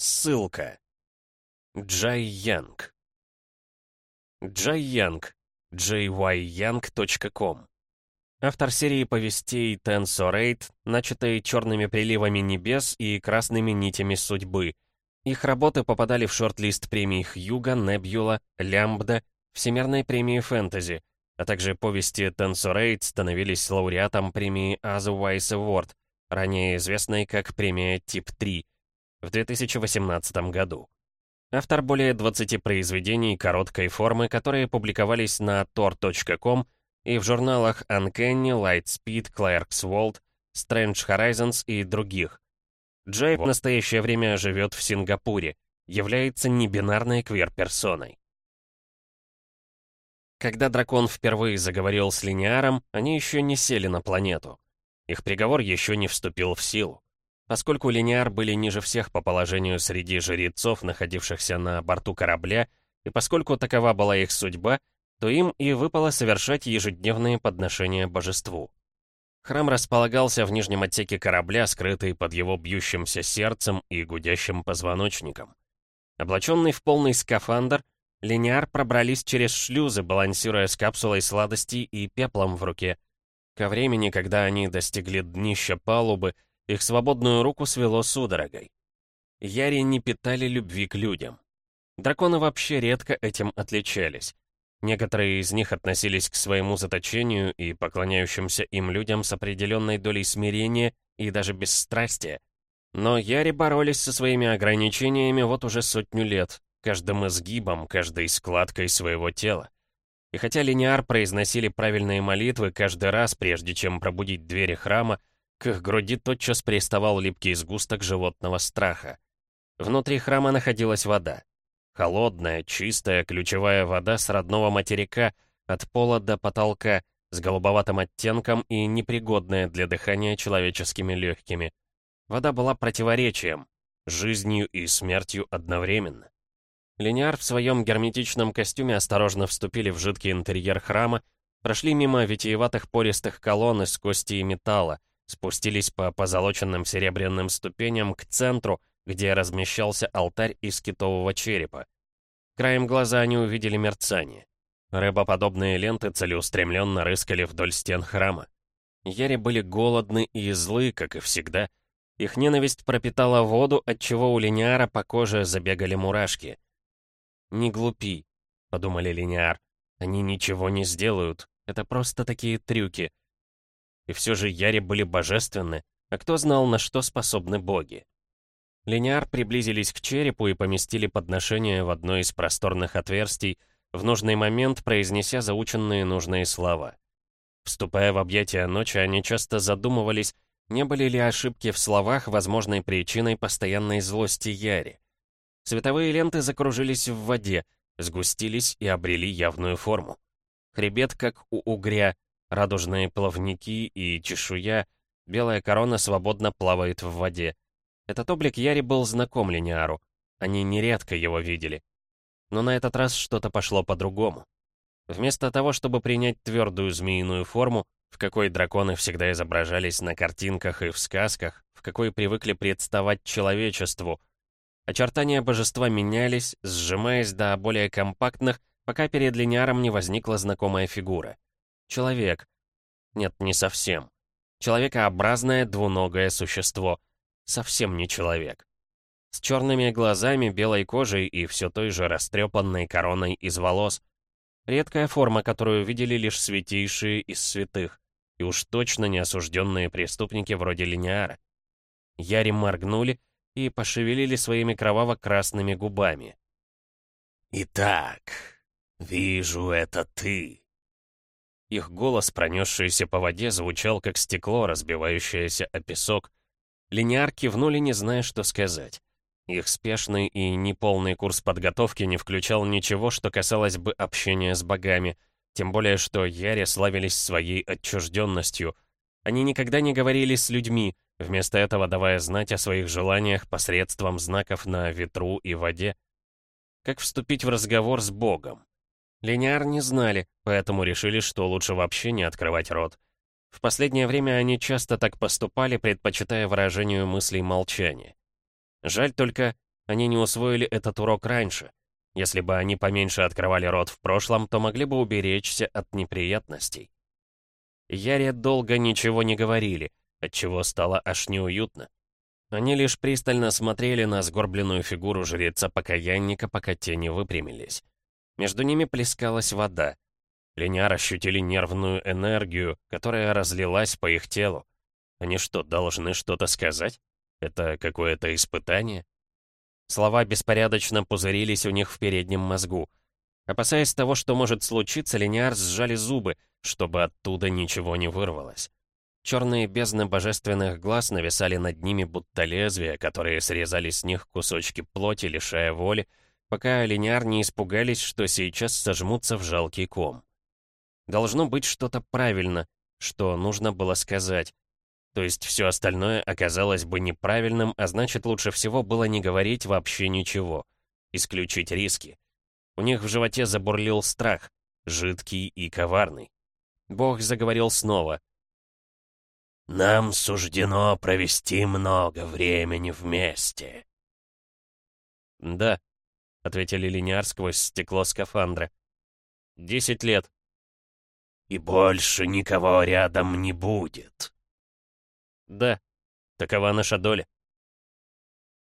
Ссылка. Джай Янг. Джай Янг. jyyoung.com Автор серии повестей Tensorate, начатой черными приливами небес и красными нитями судьбы. Их работы попадали в шорт-лист премий Хьюга, Небюла, Лямбда, Всемирной премии фэнтези, а также повести Tensorate становились лауреатом премии Otherwise Award, ранее известной как премия Тип 3, в 2018 году. Автор более 20 произведений короткой формы, которые публиковались на tor.com и в журналах Uncanny, Lightspeed, Clarkesworld, Strange Horizons и других. Джей в настоящее время живет в Сингапуре, является небинарной квир-персоной. Когда дракон впервые заговорил с Линиаром, они еще не сели на планету. Их приговор еще не вступил в силу. Поскольку Линиар были ниже всех по положению среди жрецов, находившихся на борту корабля, и поскольку такова была их судьба, то им и выпало совершать ежедневные подношения божеству. Храм располагался в нижнем отсеке корабля, скрытый под его бьющимся сердцем и гудящим позвоночником. Облаченный в полный скафандр, Линиар пробрались через шлюзы, балансируя с капсулой сладостей и пеплом в руке. Ко времени, когда они достигли днища палубы, их свободную руку свело судорогой. Яри не питали любви к людям. Драконы вообще редко этим отличались. Некоторые из них относились к своему заточению и поклоняющимся им людям с определенной долей смирения и даже бесстрастия. Но Яри боролись со своими ограничениями вот уже сотню лет, каждым изгибом, каждой складкой своего тела. И хотя линиар произносили правильные молитвы каждый раз, прежде чем пробудить двери храма, к их груди тотчас приставал липкий сгусток животного страха. Внутри храма находилась вода. Холодная, чистая, ключевая вода с родного материка, от пола до потолка, с голубоватым оттенком и непригодная для дыхания человеческими легкими. Вода была противоречием, жизнью и смертью одновременно. Линиар в своем герметичном костюме осторожно вступили в жидкий интерьер храма, прошли мимо витиеватых пористых колонн из кости и металла, спустились по позолоченным серебряным ступеням к центру, где размещался алтарь из китового черепа. Краем глаза они увидели мерцание. Рыбоподобные ленты целеустремленно рыскали вдоль стен храма. Яри были голодны и злы, как и всегда. Их ненависть пропитала воду, отчего у Линиара по коже забегали мурашки. «Не глупи», — подумали Линиар. «Они ничего не сделают. Это просто такие трюки. И все же Яри были божественны, а кто знал, на что способны боги. Линиар приблизились к черепу и поместили подношение в одно из просторных отверстий, в нужный момент произнеся заученные нужные слова. Вступая в объятия ночи, они часто задумывались, не были ли ошибки в словах возможной причиной постоянной злости Яри. Световые ленты закружились в воде, сгустились и обрели явную форму. Хребет, как у угря, Радужные плавники и чешуя, белая корона свободно плавает в воде. Этот облик Яри был знаком Линиару. Они нередко его видели. Но на этот раз что-то пошло по-другому. Вместо того, чтобы принять твердую змеиную форму, в какой драконы всегда изображались на картинках и в сказках, в какой привыкли представать человечеству, очертания божества менялись, сжимаясь до более компактных, пока перед линиаром не возникла знакомая фигура. Человек. Нет, не совсем. Человекообразное двуногое существо. Совсем не человек. С черными глазами, белой кожей и все той же растрепанной короной из волос. Редкая форма, которую видели лишь святейшие из святых. И уж точно не осужденные преступники вроде Линиара. Яри моргнули и пошевелили своими кроваво-красными губами. «Итак, вижу, это ты», их голос, пронесшийся по воде, звучал как стекло, разбивающееся о песок. Линиар кивнули, не зная, что сказать. Их спешный и неполный курс подготовки не включал ничего, что касалось бы общения с богами, тем более что Яре славились своей отчужденностью. Они никогда не говорили с людьми, вместо этого давая знать о своих желаниях посредством знаков на ветру и воде. Как вступить в разговор с Богом? Линиар не знали, поэтому решили, что лучше вообще не открывать рот. В последнее время они часто так поступали, предпочитая выражению мыслей молчания. Жаль только, они не усвоили этот урок раньше. Если бы они поменьше открывали рот в прошлом, то могли бы уберечься от неприятностей. Яре долго ничего не говорили, отчего стало аж неуютно. Они лишь пристально смотрели на сгорбленную фигуру жреца-покаянника, пока те не выпрямились. Между ними плескалась вода. Линяр ощутили нервную энергию, которая разлилась по их телу. Они что, должны что-то сказать? Это какое-то испытание? Слова беспорядочно пузырились у них в переднем мозгу. Опасаясь того, что может случиться, Линиар сжали зубы, чтобы оттуда ничего не вырвалось. Черные бездны божественных глаз нависали над ними, будто лезвия, которые срезали с них кусочки плоти, лишая воли, пока линиар не испугались, что сейчас сожмутся в жалкий ком. Должно быть что-то правильно, что нужно было сказать. То есть все остальное оказалось бы неправильным, а значит лучше всего было не говорить вообще ничего. Исключить риски. У них в животе забурлил страх, жидкий и коварный. Бог заговорил снова. «Нам суждено провести много времени вместе». «Да», — ответили линиар сквозь стекло скафандра. «Десять лет». «И больше никого рядом не будет». «Да, такова наша доля».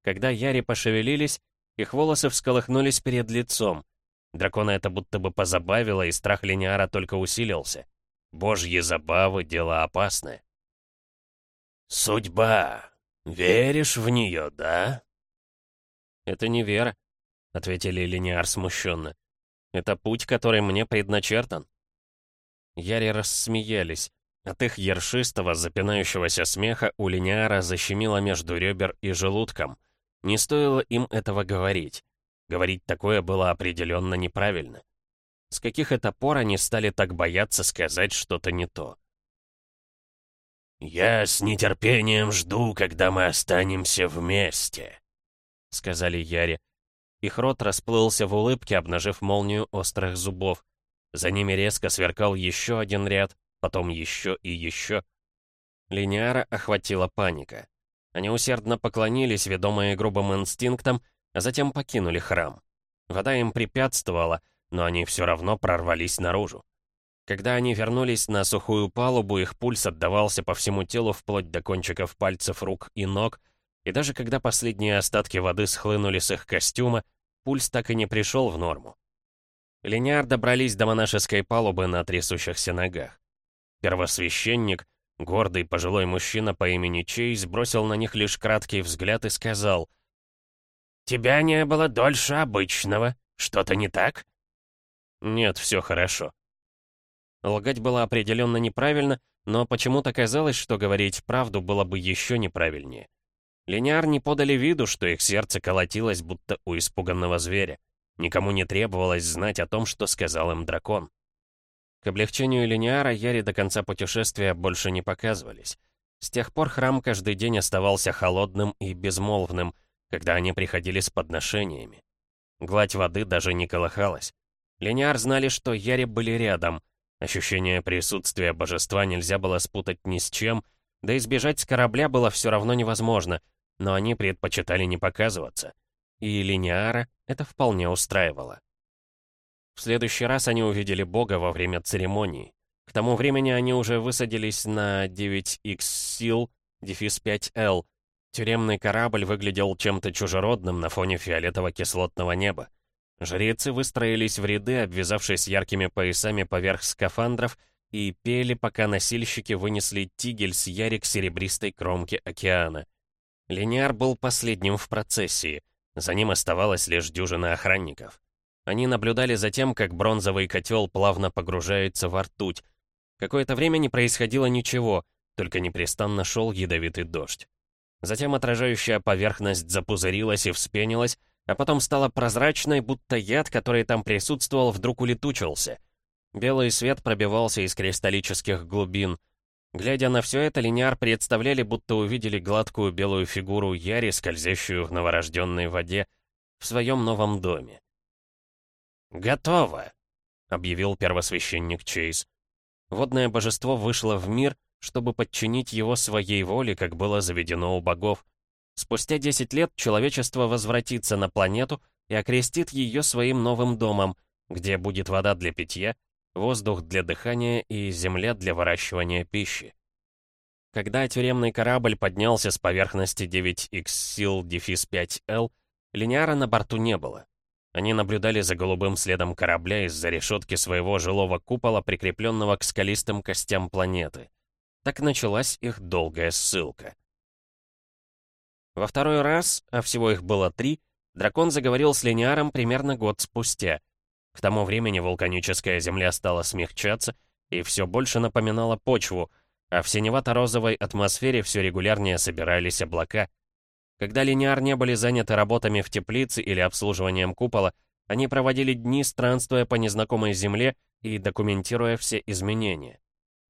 Когда Яри пошевелились, их волосы всколыхнулись перед лицом. Дракона это будто бы позабавило, и страх линиара только усилился. Божьи забавы — дело опасное. «Судьба. Веришь в нее, да?» «Это не вера», — ответили Линиар смущенно. «Это путь, который мне предначертан». Яри рассмеялись. От их ершистого, запинающегося смеха у Линиара защемило между ребер и желудком. Не стоило им этого говорить. Говорить такое было определенно неправильно. С каких это пор они стали так бояться сказать что-то не то? «Я с нетерпением жду, когда мы останемся вместе», — сказали Яре. Их рот расплылся в улыбке, обнажив молнию острых зубов. За ними резко сверкал еще один ряд, потом еще и еще. Линиара охватила паника. Они усердно поклонились, ведомые грубым инстинктом, а затем покинули храм. Вода им препятствовала, но они все равно прорвались наружу. Когда они вернулись на сухую палубу, их пульс отдавался по всему телу вплоть до кончиков пальцев рук и ног, и даже когда последние остатки воды схлынули с их костюма, пульс так и не пришел в норму. Линиар добрались до монашеской палубы на трясущихся ногах. Первосвященник, гордый пожилой мужчина по имени Чейз, бросил на них лишь краткий взгляд и сказал, «Тебя не было дольше обычного. Что-то не так?» «Нет, все хорошо», Лгать было определенно неправильно, но почему-то казалось, что говорить правду было бы еще неправильнее. Линиар не подали виду, что их сердце колотилось, будто у испуганного зверя. Никому не требовалось знать о том, что сказал им дракон. К облегчению Линиара Яри до конца путешествия больше не показывались. С тех пор храм каждый день оставался холодным и безмолвным, когда они приходили с подношениями. Гладь воды даже не колыхалась. Линиар знали, что Яри были рядом — Ощущение присутствия божества нельзя было спутать ни с чем, да и сбежать с корабля было все равно невозможно, но они предпочитали не показываться. И Линиара это вполне устраивало. В следующий раз они увидели Бога во время церемонии. К тому времени они уже высадились на 9X сил, дефис 5L. Тюремный корабль выглядел чем-то чужеродным на фоне фиолетово-кислотного неба. Жрецы выстроились в ряды, обвязавшись яркими поясами поверх скафандров, и пели, пока носильщики вынесли тигель с ярик серебристой кромки океана. Линиар был последним в процессии. За ним оставалось лишь дюжина охранников. Они наблюдали за тем, как бронзовый котел плавно погружается во ртуть. Какое-то время не происходило ничего, только непрестанно шел ядовитый дождь. Затем отражающая поверхность запузырилась и вспенилась, а потом стала прозрачной, будто яд, который там присутствовал, вдруг улетучился. Белый свет пробивался из кристаллических глубин. Глядя на все это, линиар представляли, будто увидели гладкую белую фигуру Яри, скользящую в новорожденной воде, в своем новом доме. «Готово!» — объявил первосвященник Чейз. Водное божество вышло в мир, чтобы подчинить его своей воле, как было заведено у богов. Спустя 10 лет человечество возвратится на планету и окрестит ее своим новым домом, где будет вода для питья, воздух для дыхания и земля для выращивания пищи. Когда тюремный корабль поднялся с поверхности 9X сил дефис 5L, линеара на борту не было. Они наблюдали за голубым следом корабля из-за решетки своего жилого купола, прикрепленного к скалистым костям планеты. Так началась их долгая ссылка. Во второй раз, а всего их было три, дракон заговорил с линеаром примерно год спустя. К тому времени вулканическая земля стала смягчаться и все больше напоминала почву, а в синевато-розовой атмосфере все регулярнее собирались облака. Когда линеар не были заняты работами в теплице или обслуживанием купола, они проводили дни, странствуя по незнакомой земле и документируя все изменения.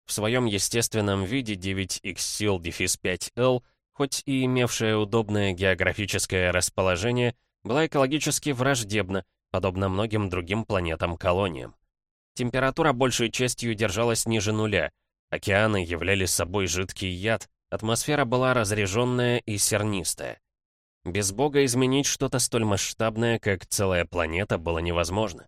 В своем естественном виде 9X сил 5L — хоть и имевшая удобное географическое расположение, была экологически враждебна, подобно многим другим планетам-колониям. Температура большей частью держалась ниже нуля, океаны являли собой жидкий яд, атмосфера была разреженная и сернистая. Без Бога изменить что-то столь масштабное, как целая планета, было невозможно.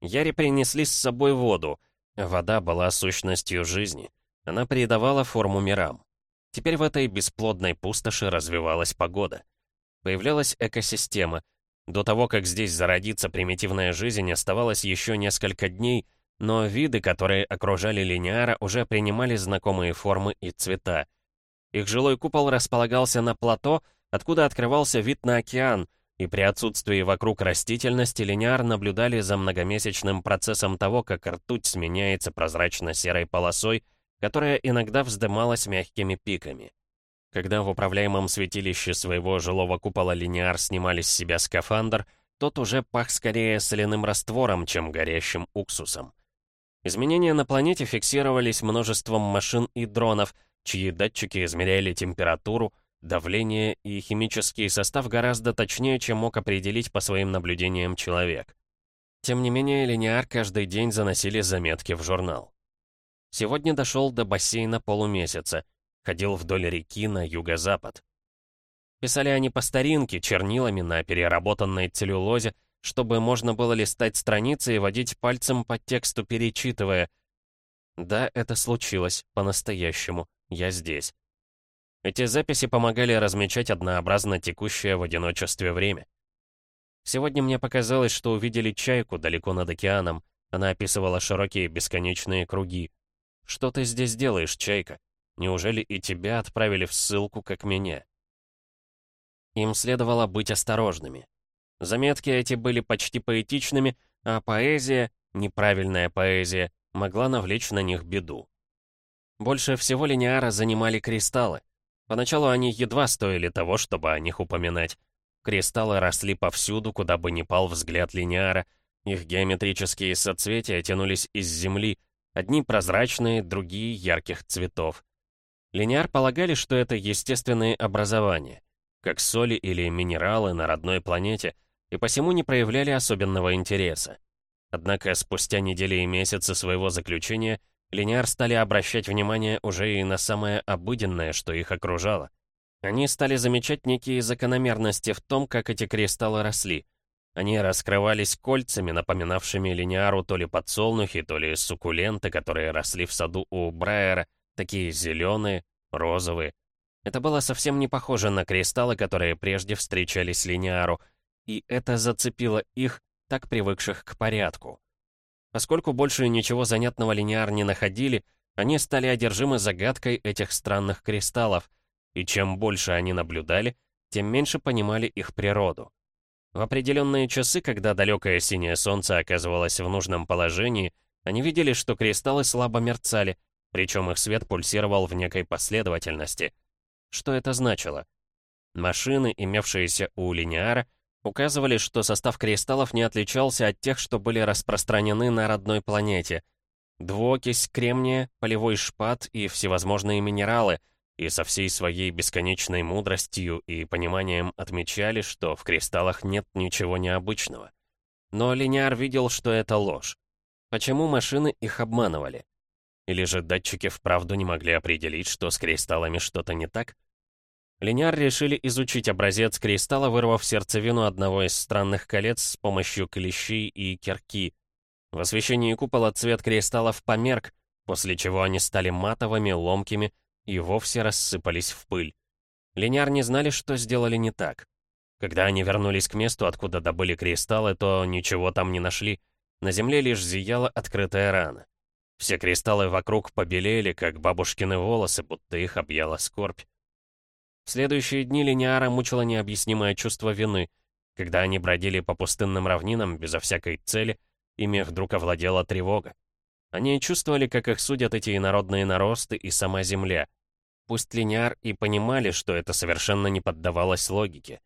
Яри принесли с собой воду, вода была сущностью жизни, она придавала форму мирам. Теперь в этой бесплодной пустоши развивалась погода. Появлялась экосистема. До того, как здесь зародится примитивная жизнь, оставалось еще несколько дней, но виды, которые окружали линеара, уже принимали знакомые формы и цвета. Их жилой купол располагался на плато, откуда открывался вид на океан, и при отсутствии вокруг растительности линеар наблюдали за многомесячным процессом того, как ртуть сменяется прозрачно-серой полосой, которая иногда вздымалась мягкими пиками. Когда в управляемом святилище своего жилого купола линеар снимали с себя скафандр, тот уже пах скорее соляным раствором, чем горящим уксусом. Изменения на планете фиксировались множеством машин и дронов, чьи датчики измеряли температуру, давление и химический состав гораздо точнее, чем мог определить по своим наблюдениям человек. Тем не менее, линеар каждый день заносили заметки в журнал. Сегодня дошел до бассейна полумесяца. Ходил вдоль реки на юго-запад. Писали они по старинке, чернилами на переработанной целлюлозе, чтобы можно было листать страницы и водить пальцем по тексту, перечитывая. Да, это случилось, по-настоящему. Я здесь. Эти записи помогали размечать однообразно текущее в одиночестве время. Сегодня мне показалось, что увидели чайку далеко над океаном. Она описывала широкие бесконечные круги. «Что ты здесь делаешь, Чайка? Неужели и тебя отправили в ссылку, как меня?» Им следовало быть осторожными. Заметки эти были почти поэтичными, а поэзия, неправильная поэзия, могла навлечь на них беду. Больше всего линеара занимали кристаллы. Поначалу они едва стоили того, чтобы о них упоминать. Кристаллы росли повсюду, куда бы ни пал взгляд линеара. Их геометрические соцветия тянулись из земли, Одни прозрачные, другие ярких цветов. Линеар полагали, что это естественные образования, как соли или минералы на родной планете, и посему не проявляли особенного интереса. Однако спустя недели и месяцы своего заключения Линеар стали обращать внимание уже и на самое обыденное, что их окружало. Они стали замечать некие закономерности в том, как эти кристаллы росли — они раскрывались кольцами, напоминавшими линеару то ли подсолнухи, то ли суккуленты, которые росли в саду у Брайера, такие зеленые, розовые. Это было совсем не похоже на кристаллы, которые прежде встречались линеару, и это зацепило их, так привыкших к порядку. Поскольку больше ничего занятного линеар не находили, они стали одержимы загадкой этих странных кристаллов, и чем больше они наблюдали, тем меньше понимали их природу. В определенные часы, когда далекое синее солнце оказывалось в нужном положении, они видели, что кристаллы слабо мерцали, причем их свет пульсировал в некой последовательности. Что это значило? Машины, имевшиеся у линеара, указывали, что состав кристаллов не отличался от тех, что были распространены на родной планете. Двуокись кремния, полевой шпат и всевозможные минералы, и со всей своей бесконечной мудростью и пониманием отмечали, что в кристаллах нет ничего необычного. Но Линиар видел, что это ложь. Почему машины их обманывали? Или же датчики вправду не могли определить, что с кристаллами что-то не так? Линяр решили изучить образец кристалла, вырвав сердцевину одного из странных колец с помощью клещей и кирки. В освещении купола цвет кристаллов померк, после чего они стали матовыми, ломкими и вовсе рассыпались в пыль. Линяр не знали, что сделали не так. Когда они вернулись к месту, откуда добыли кристаллы, то ничего там не нашли. На земле лишь зияла открытая рана. Все кристаллы вокруг побелели, как бабушкины волосы, будто их объяла скорбь. В следующие дни Линиара мучила необъяснимое чувство вины. Когда они бродили по пустынным равнинам безо всякой цели, ими вдруг овладела тревога. Они чувствовали, как их судят эти инородные наросты и сама Земля. Пусть Линиар и понимали, что это совершенно не поддавалось логике.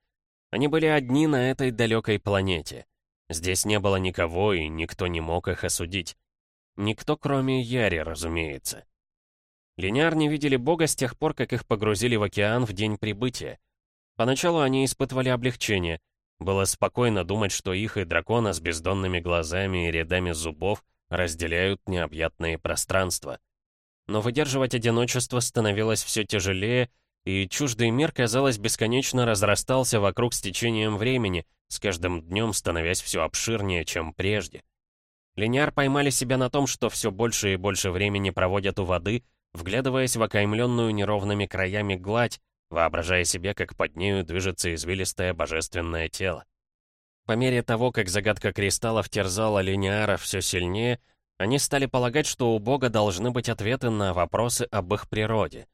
Они были одни на этой далекой планете. Здесь не было никого, и никто не мог их осудить. Никто, кроме Яри, разумеется. Линяр не видели Бога с тех пор, как их погрузили в океан в день прибытия. Поначалу они испытывали облегчение. Было спокойно думать, что их и дракона с бездонными глазами и рядами зубов разделяют необъятные пространства. Но выдерживать одиночество становилось все тяжелее, и чуждый мир, казалось, бесконечно разрастался вокруг с течением времени, с каждым днем становясь все обширнее, чем прежде. Линиар поймали себя на том, что все больше и больше времени проводят у воды, вглядываясь в окаймленную неровными краями гладь, воображая себе, как под нею движется извилистое божественное тело. По мере того, как загадка кристаллов терзала Линиара все сильнее, они стали полагать, что у Бога должны быть ответы на вопросы об их природе.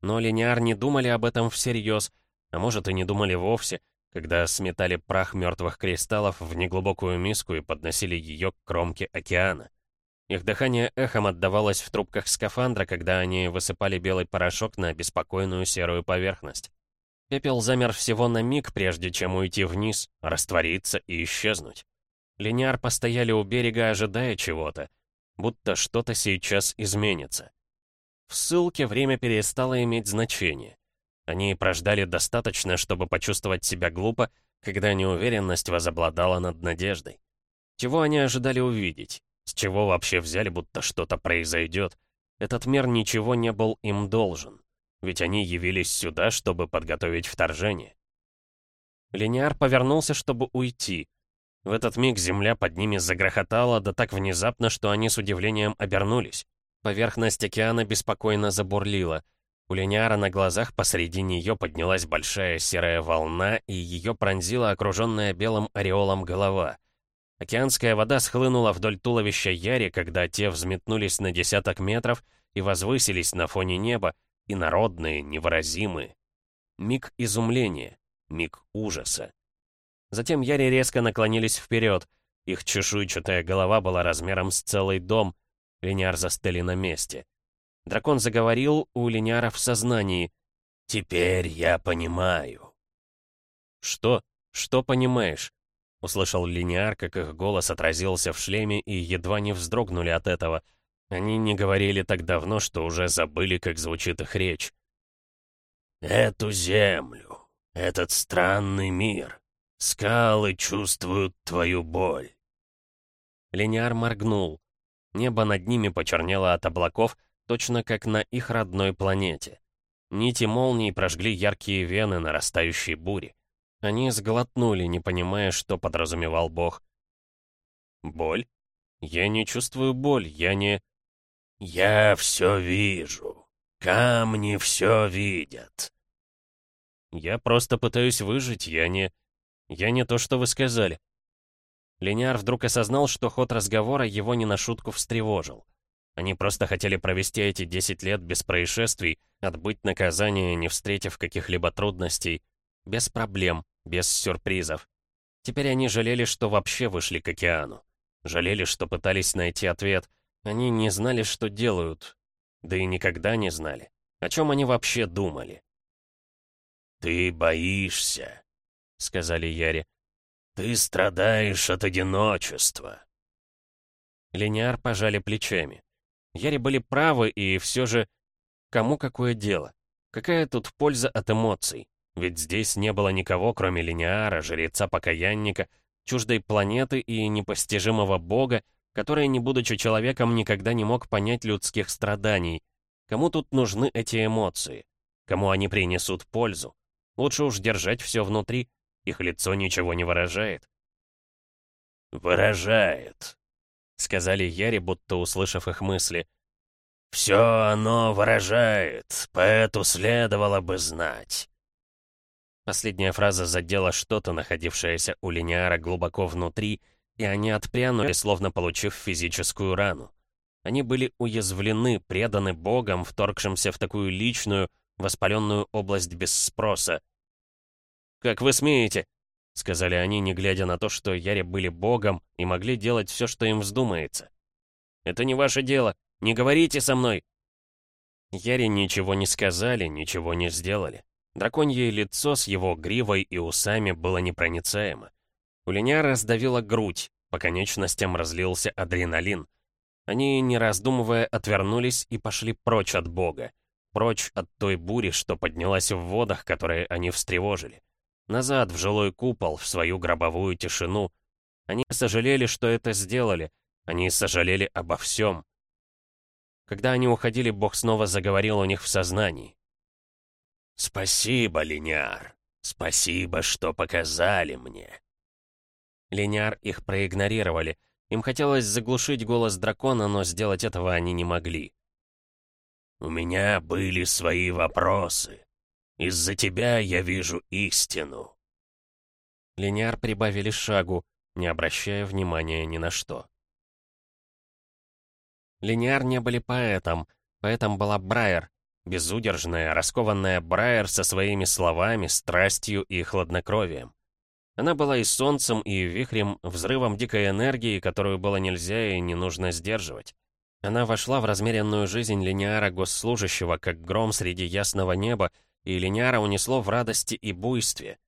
Но Линиар не думали об этом всерьез, а может и не думали вовсе, когда сметали прах мертвых кристаллов в неглубокую миску и подносили ее к кромке океана. Их дыхание эхом отдавалось в трубках скафандра, когда они высыпали белый порошок на беспокойную серую поверхность. Пепел замер всего на миг, прежде чем уйти вниз, раствориться и исчезнуть. Линяр постояли у берега, ожидая чего-то, будто что-то сейчас изменится. В ссылке время перестало иметь значение. Они прождали достаточно, чтобы почувствовать себя глупо, когда неуверенность возобладала над надеждой. Чего они ожидали увидеть? С чего вообще взяли, будто что-то произойдет? Этот мир ничего не был им должен. Ведь они явились сюда, чтобы подготовить вторжение. Линиар повернулся, чтобы уйти. В этот миг земля под ними загрохотала, да так внезапно, что они с удивлением обернулись. Поверхность океана беспокойно забурлила. У Линиара на глазах посреди нее поднялась большая серая волна, и ее пронзила окруженная белым ореолом голова. Океанская вода схлынула вдоль туловища Яри, когда те взметнулись на десяток метров и возвысились на фоне неба, инородные, невыразимые. Миг изумления, миг ужаса. Затем Яри резко наклонились вперед. Их чешуйчатая голова была размером с целый дом — Линяр застыли на месте. Дракон заговорил у Линяра в сознании. «Теперь я понимаю». «Что? Что понимаешь?» Услышал Линиар, как их голос отразился в шлеме и едва не вздрогнули от этого. Они не говорили так давно, что уже забыли, как звучит их речь. «Эту землю, этот странный мир, скалы чувствуют твою боль». Линиар моргнул. Небо над ними почернело от облаков, точно как на их родной планете. Нити молний прожгли яркие вены нарастающей бури. Они сглотнули, не понимая, что подразумевал Бог. «Боль? Я не чувствую боль, я не...» «Я все вижу. Камни все видят». «Я просто пытаюсь выжить, я не... Я не то, что вы сказали. Линяр вдруг осознал, что ход разговора его не на шутку встревожил. Они просто хотели провести эти 10 лет без происшествий, отбыть наказание, не встретив каких-либо трудностей, без проблем, без сюрпризов. Теперь они жалели, что вообще вышли к океану. Жалели, что пытались найти ответ. Они не знали, что делают. Да и никогда не знали. О чем они вообще думали. «Ты боишься», — сказали Яре. «Ты страдаешь от одиночества». Линиар пожали плечами. Яри были правы, и все же... Кому какое дело? Какая тут польза от эмоций? Ведь здесь не было никого, кроме Линиара, жреца-покаянника, чуждой планеты и непостижимого бога, который, не будучи человеком, никогда не мог понять людских страданий. Кому тут нужны эти эмоции? кому они принесут пользу. Лучше уж держать все внутри, их лицо ничего не выражает. «Выражает», — сказали Яре, будто услышав их мысли. «Все оно выражает, поэту следовало бы знать». Последняя фраза задела что-то, находившееся у Линиара глубоко внутри, и они отпрянули, словно получив физическую рану. Они были уязвлены, преданы Богом, вторгшимся в такую личную, воспаленную область без спроса. «Как вы смеете?» — сказали они, не глядя на то, что Яре были Богом и могли делать все, что им вздумается. «Это не ваше дело. Не говорите со мной!» Яре ничего не сказали, ничего не сделали. Драконье лицо с его гривой и усами было непроницаемо. У Линяра раздавила грудь, по конечностям разлился адреналин. Они, не раздумывая, отвернулись и пошли прочь от Бога. Прочь от той бури, что поднялась в водах, которые они встревожили. Назад, в жилой купол, в свою гробовую тишину. Они сожалели, что это сделали. Они сожалели обо всем. Когда они уходили, Бог снова заговорил у них в сознании. «Спасибо, Линиар. Спасибо, что показали мне». Линиар их проигнорировали. Им хотелось заглушить голос дракона, но сделать этого они не могли. «У меня были свои вопросы. Из-за тебя я вижу истину». Линиар прибавили шагу, не обращая внимания ни на что. Линиар не были поэтом, поэтом была Брайер, безудержная, раскованная Брайер со своими словами, страстью и хладнокровием. Она была и солнцем, и вихрем, взрывом дикой энергии, которую было нельзя и не нужно сдерживать. Она вошла в размеренную жизнь линиара госслужащего, как гром среди ясного неба, и линиара унесло в радости и буйстве.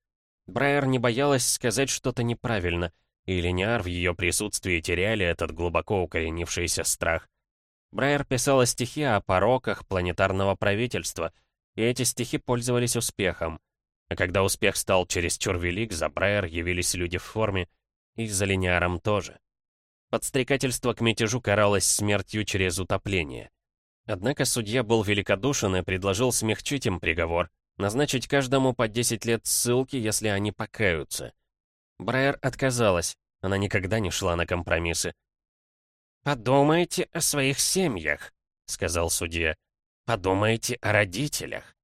Брайер не боялась сказать что-то неправильно, и линиар в ее присутствии теряли этот глубоко укоренившийся страх. Брайер писала стихи о пороках планетарного правительства, и эти стихи пользовались успехом. А когда успех стал чересчур велик, за Брайер явились люди в форме, и за линиаром тоже. Подстрекательство к мятежу каралось смертью через утопление. Однако судья был великодушен и предложил смягчить им приговор, назначить каждому по 10 лет ссылки, если они покаются. Брайер отказалась, она никогда не шла на компромиссы. «Подумайте о своих семьях», — сказал судья. «Подумайте о родителях».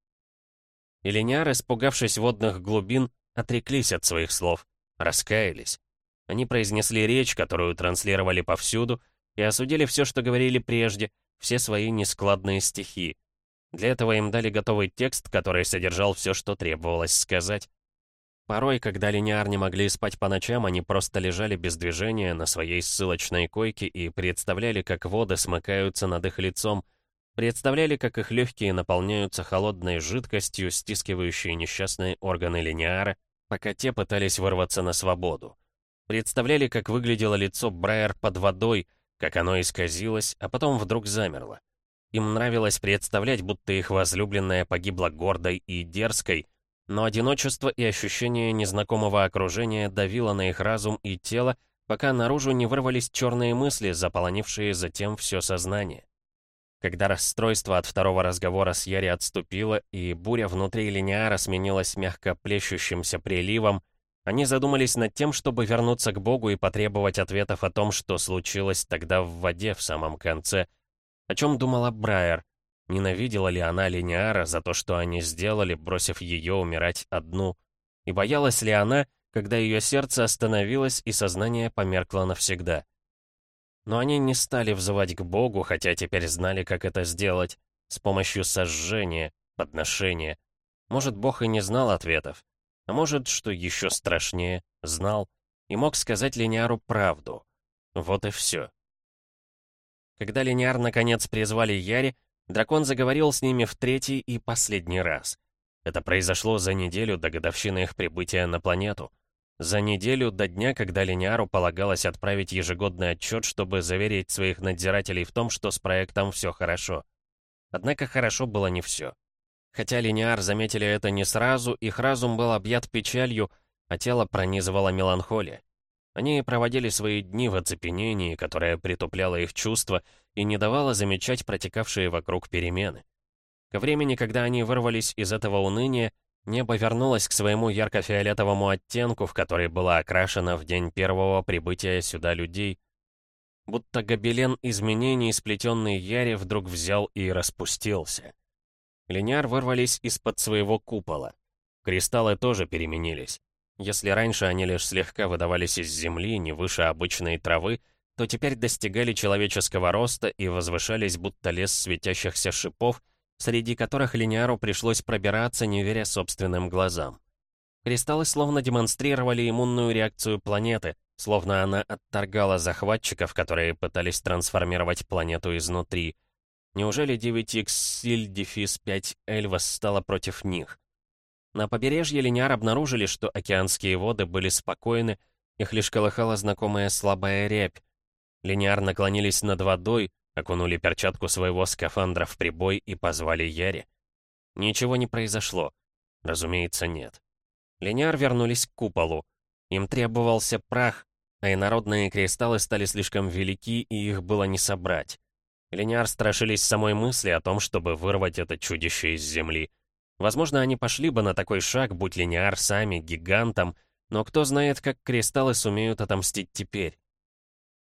И испугавшись водных глубин, отреклись от своих слов, раскаялись. Они произнесли речь, которую транслировали повсюду, и осудили все, что говорили прежде, все свои нескладные стихи. Для этого им дали готовый текст, который содержал все, что требовалось сказать. Порой, когда линиар не могли спать по ночам, они просто лежали без движения на своей ссылочной койке и представляли, как воды смыкаются над их лицом, Представляли, как их легкие наполняются холодной жидкостью, стискивающей несчастные органы линиара, пока те пытались вырваться на свободу. Представляли, как выглядело лицо Брайер под водой, как оно исказилось, а потом вдруг замерло. Им нравилось представлять, будто их возлюбленная погибла гордой и дерзкой, но одиночество и ощущение незнакомого окружения давило на их разум и тело, пока наружу не вырвались черные мысли, заполонившие затем все сознание. Когда расстройство от второго разговора с Яри отступило, и буря внутри линиара сменилась мягко плещущимся приливом, они задумались над тем, чтобы вернуться к Богу и потребовать ответов о том, что случилось тогда в воде в самом конце. О чем думала Брайер? Ненавидела ли она линиара за то, что они сделали, бросив ее умирать одну? И боялась ли она, когда ее сердце остановилось и сознание померкло навсегда? Но они не стали взывать к Богу, хотя теперь знали, как это сделать, с помощью сожжения, подношения. Может, Бог и не знал ответов, а может, что еще страшнее, знал и мог сказать Линиару правду. Вот и все. Когда Линиар наконец призвали Яри, дракон заговорил с ними в третий и последний раз. Это произошло за неделю до годовщины их прибытия на планету. За неделю до дня, когда Линиару полагалось отправить ежегодный отчет, чтобы заверить своих надзирателей в том, что с проектом все хорошо. Однако хорошо было не все. Хотя Линиар заметили это не сразу, их разум был объят печалью, а тело пронизывало меланхолия. Они проводили свои дни в оцепенении, которое притупляло их чувства и не давало замечать протекавшие вокруг перемены. Ко времени, когда они вырвались из этого уныния, небо вернулось к своему ярко-фиолетовому оттенку, в который было окрашено в день первого прибытия сюда людей. Будто гобелен изменений, сплетенный Яре, вдруг взял и распустился. Линяр вырвались из-под своего купола. Кристаллы тоже переменились. Если раньше они лишь слегка выдавались из земли, не выше обычной травы, то теперь достигали человеческого роста и возвышались будто лес светящихся шипов, среди которых Линиару пришлось пробираться, не веря собственным глазам. Кристаллы словно демонстрировали иммунную реакцию планеты, словно она отторгала захватчиков, которые пытались трансформировать планету изнутри. Неужели 9X-Силь-5L восстала против них? На побережье Линиар обнаружили, что океанские воды были спокойны, их лишь колыхала знакомая слабая рябь. Линиар наклонились над водой, окунули перчатку своего скафандра в прибой и позвали Яри. Ничего не произошло. Разумеется, нет. Линиар вернулись к куполу. Им требовался прах, а инородные кристаллы стали слишком велики, и их было не собрать. Линиар страшились самой мысли о том, чтобы вырвать это чудище из земли. Возможно, они пошли бы на такой шаг, будь Линиар сами гигантом, но кто знает, как кристаллы сумеют отомстить теперь.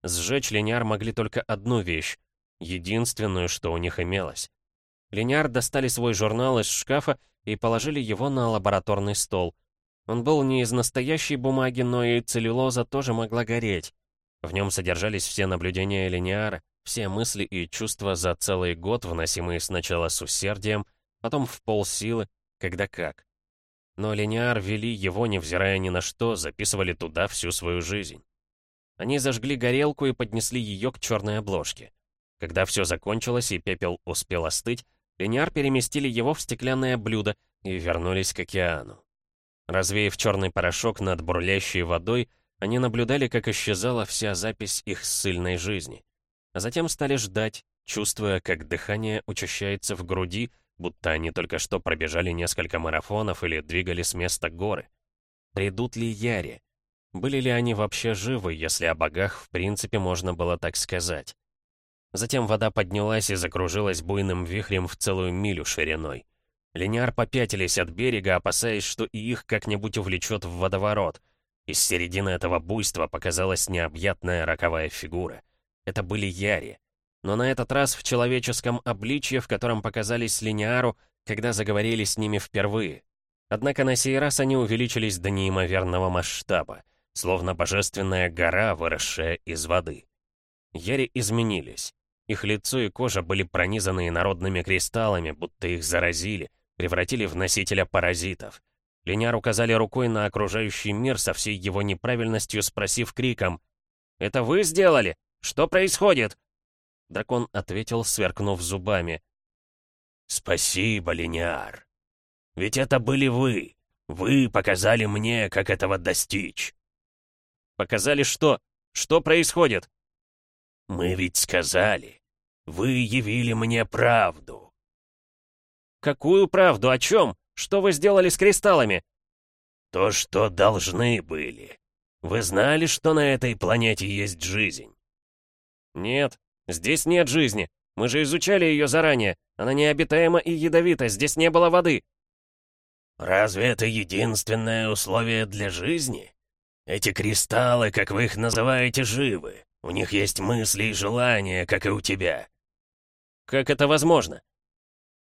Сжечь Линиар могли только одну вещь, единственную, что у них имелось. Линиар достали свой журнал из шкафа и положили его на лабораторный стол. Он был не из настоящей бумаги, но и целлюлоза тоже могла гореть. В нем содержались все наблюдения Линиара, все мысли и чувства за целый год, вносимые сначала с усердием, потом в полсилы, когда как. Но Линиар вели его, невзирая ни на что, записывали туда всю свою жизнь. Они зажгли горелку и поднесли ее к черной обложке. Когда все закончилось и пепел успел остыть, Линиар переместили его в стеклянное блюдо и вернулись к океану. Развеяв черный порошок над бурлящей водой, они наблюдали, как исчезала вся запись их ссыльной жизни. А затем стали ждать, чувствуя, как дыхание учащается в груди, будто они только что пробежали несколько марафонов или двигали с места горы. Придут ли Яри? Были ли они вообще живы, если о богах в принципе можно было так сказать? Затем вода поднялась и закружилась буйным вихрем в целую милю шириной. Линяр попятились от берега, опасаясь, что и их как-нибудь увлечет в водоворот. Из середины этого буйства показалась необъятная роковая фигура. Это были Яри но на этот раз в человеческом обличье, в котором показались Линиару, когда заговорили с ними впервые. Однако на сей раз они увеличились до неимоверного масштаба, словно божественная гора, выросшая из воды. Яри изменились. Их лицо и кожа были пронизаны народными кристаллами, будто их заразили, превратили в носителя паразитов. Линяр указали рукой на окружающий мир со всей его неправильностью, спросив криком «Это вы сделали? Что происходит?» Дракон ответил, сверкнув зубами. «Спасибо, Линиар. Ведь это были вы. Вы показали мне, как этого достичь». «Показали что? Что происходит?» «Мы ведь сказали. Вы явили мне правду». «Какую правду? О чем? Что вы сделали с кристаллами?» «То, что должны были. Вы знали, что на этой планете есть жизнь?» «Нет, «Здесь нет жизни. Мы же изучали ее заранее. Она необитаема и ядовита. Здесь не было воды». «Разве это единственное условие для жизни? Эти кристаллы, как вы их называете, живы. У них есть мысли и желания, как и у тебя». «Как это возможно?»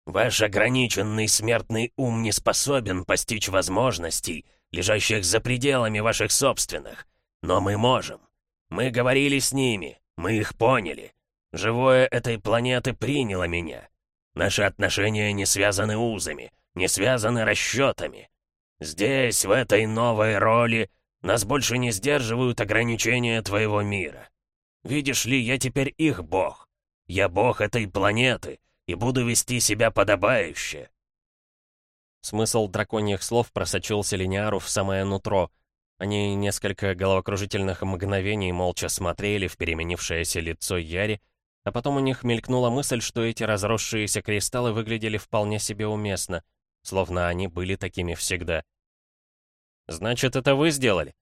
«Ваш ограниченный смертный ум не способен постичь возможностей, лежащих за пределами ваших собственных. Но мы можем. Мы говорили с ними, мы их поняли. Живое этой планеты приняло меня. Наши отношения не связаны узами, не связаны расчетами. Здесь, в этой новой роли, нас больше не сдерживают ограничения твоего мира. Видишь ли, я теперь их бог. Я бог этой планеты и буду вести себя подобающе. Смысл драконьих слов просочился Линиару в самое нутро. Они несколько головокружительных мгновений молча смотрели в переменившееся лицо Яри, а потом у них мелькнула мысль, что эти разросшиеся кристаллы выглядели вполне себе уместно, словно они были такими всегда. «Значит, это вы сделали?»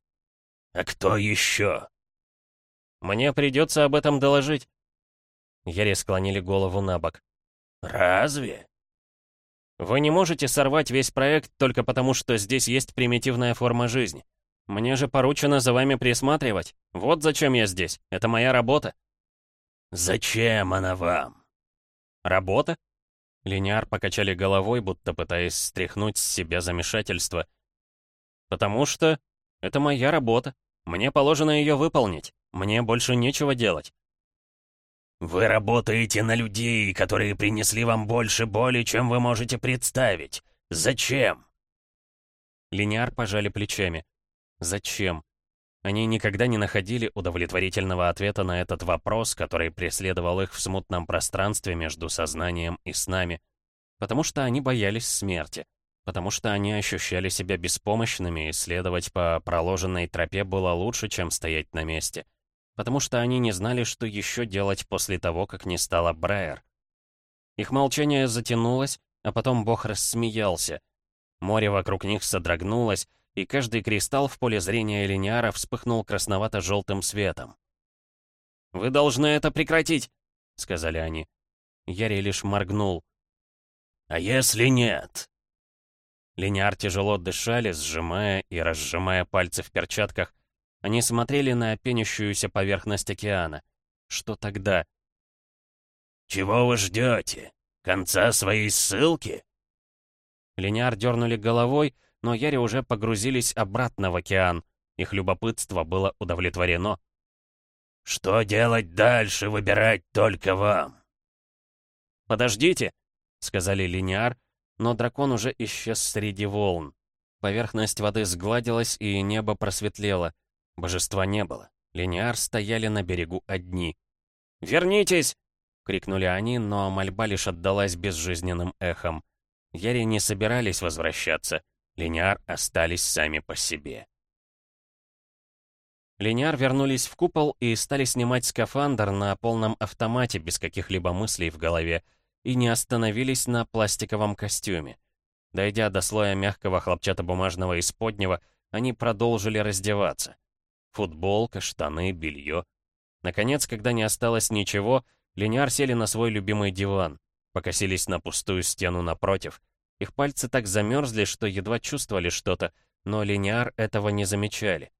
«А кто еще?» «Мне придется об этом доложить». Яре склонили голову на бок. «Разве?» Вы не можете сорвать весь проект только потому, что здесь есть примитивная форма жизни. Мне же поручено за вами присматривать. Вот зачем я здесь. Это моя работа. Зачем она вам? Работа? Линиар покачали головой, будто пытаясь стряхнуть с себя замешательство. Потому что это моя работа. Мне положено ее выполнить. Мне больше нечего делать. «Вы работаете на людей, которые принесли вам больше боли, чем вы можете представить. Зачем?» Линиар пожали плечами. «Зачем?» Они никогда не находили удовлетворительного ответа на этот вопрос, который преследовал их в смутном пространстве между сознанием и снами. Потому что они боялись смерти. Потому что они ощущали себя беспомощными, и следовать по проложенной тропе было лучше, чем стоять на месте потому что они не знали, что еще делать после того, как не стало Брайер. Их молчание затянулось, а потом Бог рассмеялся. Море вокруг них содрогнулось, и каждый кристалл в поле зрения линиара вспыхнул красновато-желтым светом. «Вы должны это прекратить!» — сказали они. Яри лишь моргнул. «А если нет?» Линиар тяжело дышали, сжимая и разжимая пальцы в перчатках, они смотрели на пенящуюся поверхность океана. Что тогда? «Чего вы ждете? Конца своей ссылки?» Линяр дернули головой, но Яри уже погрузились обратно в океан. Их любопытство было удовлетворено. «Что делать дальше, выбирать только вам!» «Подождите!» — сказали Линиар, но дракон уже исчез среди волн. Поверхность воды сгладилась, и небо просветлело. Божества не было. Линиар стояли на берегу одни. «Вернитесь!» — крикнули они, но мольба лишь отдалась безжизненным эхом. Яри не собирались возвращаться. Линиар остались сами по себе. Линиар вернулись в купол и стали снимать скафандр на полном автомате без каких-либо мыслей в голове и не остановились на пластиковом костюме. Дойдя до слоя мягкого хлопчатобумажного исподнего, они продолжили раздеваться. Футболка, штаны, белье. Наконец, когда не осталось ничего, Линиар сели на свой любимый диван, покосились на пустую стену напротив. Их пальцы так замерзли, что едва чувствовали что-то, но Линиар этого не замечали.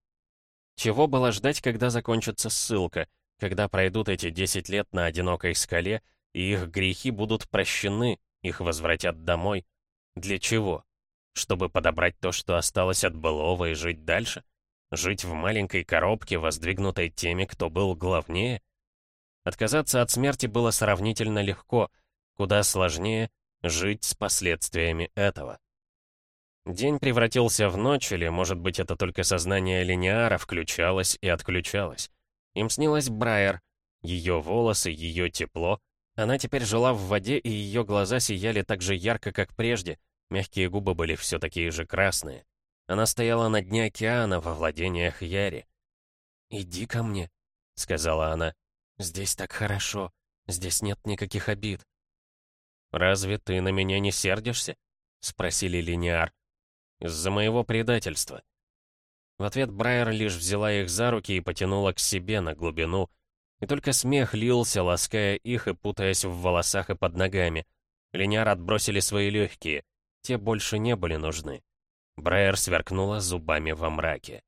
Чего было ждать, когда закончится ссылка, когда пройдут эти 10 лет на одинокой скале, и их грехи будут прощены, их возвратят домой? Для чего? Чтобы подобрать то, что осталось от былого, и жить дальше? Жить в маленькой коробке, воздвигнутой теми, кто был главнее? Отказаться от смерти было сравнительно легко, куда сложнее жить с последствиями этого. День превратился в ночь, или, может быть, это только сознание линеара включалось и отключалось. Им снилась Брайер, ее волосы, ее тепло. Она теперь жила в воде, и ее глаза сияли так же ярко, как прежде, мягкие губы были все такие же красные. Она стояла на дне океана во владениях Яри. «Иди ко мне», — сказала она. «Здесь так хорошо. Здесь нет никаких обид». «Разве ты на меня не сердишься?» — спросили Линиар. «Из-за моего предательства». В ответ Брайер лишь взяла их за руки и потянула к себе на глубину. И только смех лился, лаская их и путаясь в волосах и под ногами. Линиар отбросили свои легкие. Те больше не были нужны. Брайер сверкнула зубами во мраке.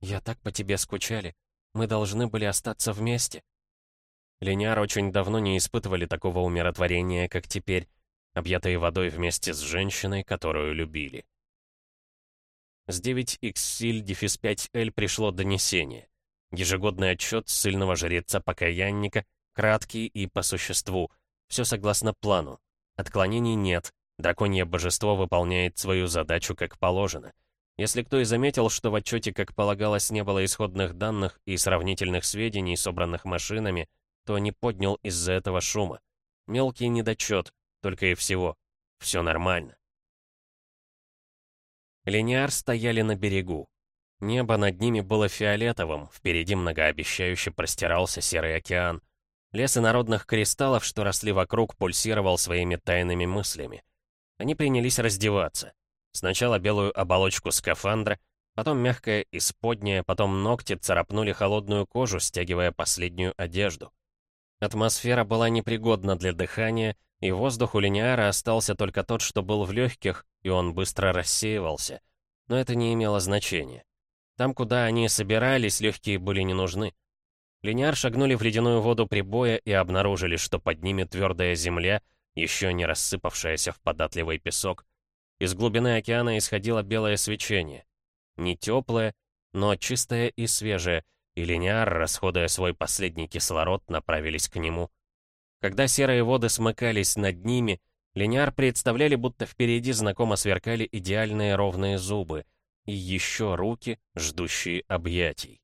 «Я так по тебе скучали. Мы должны были остаться вместе». Линяр очень давно не испытывали такого умиротворения, как теперь, объятые водой вместе с женщиной, которую любили. С 9X-Силь-5L пришло донесение. Ежегодный отчет сильного жреца-покаянника, краткий и по существу. Все согласно плану. Отклонений нет, Драконье божество выполняет свою задачу как положено. Если кто и заметил, что в отчете, как полагалось, не было исходных данных и сравнительных сведений, собранных машинами, то не поднял из-за этого шума. Мелкий недочет, только и всего. Все нормально. Линиар стояли на берегу. Небо над ними было фиолетовым, впереди многообещающе простирался серый океан. Лес инородных кристаллов, что росли вокруг, пульсировал своими тайными мыслями. Они принялись раздеваться. Сначала белую оболочку скафандра, потом мягкое исподнее, потом ногти царапнули холодную кожу, стягивая последнюю одежду. Атмосфера была непригодна для дыхания, и воздух у линиара остался только тот, что был в легких, и он быстро рассеивался. Но это не имело значения. Там, куда они собирались, легкие были не нужны. Линиар шагнули в ледяную воду прибоя и обнаружили, что под ними твердая земля, еще не рассыпавшаяся в податливый песок. Из глубины океана исходило белое свечение. Не теплое, но чистое и свежее, и линиар, расходуя свой последний кислород, направились к нему. Когда серые воды смыкались над ними, линиар представляли, будто впереди знакомо сверкали идеальные ровные зубы и еще руки, ждущие объятий.